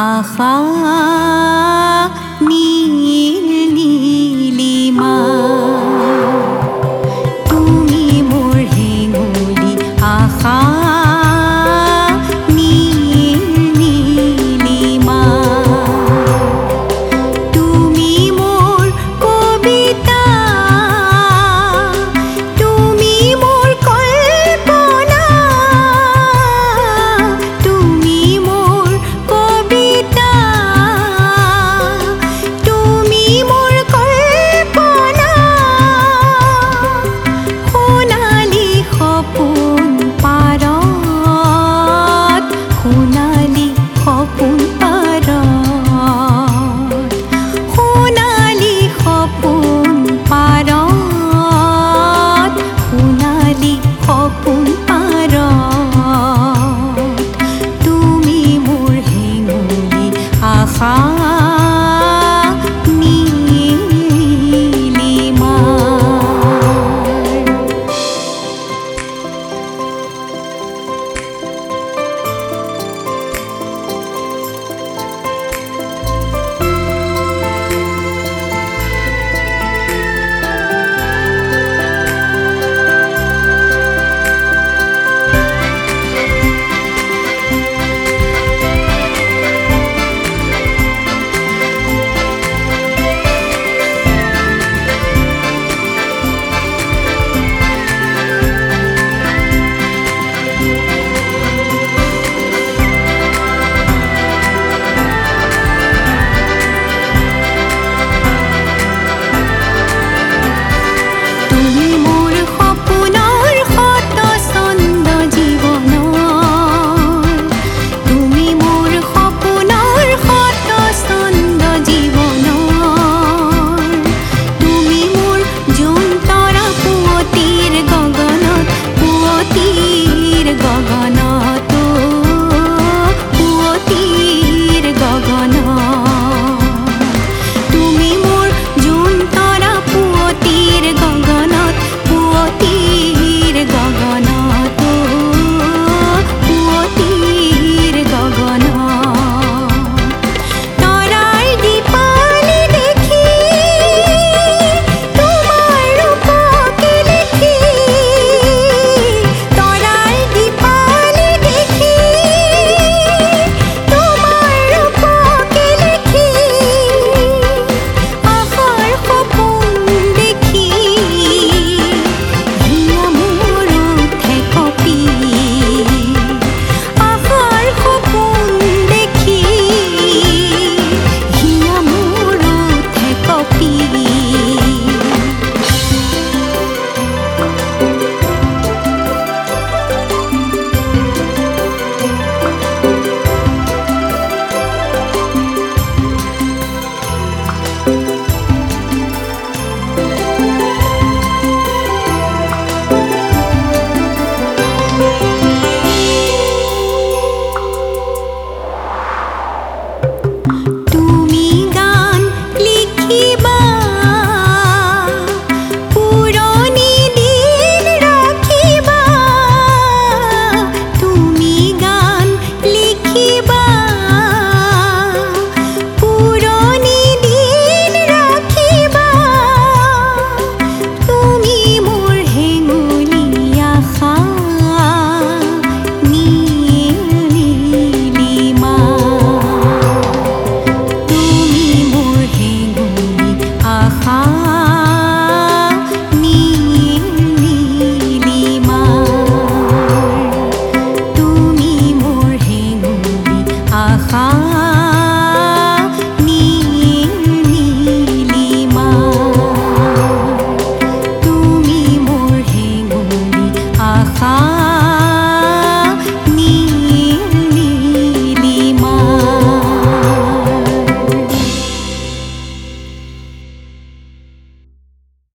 তুমি মোৰ হেঙুলি আশা নীল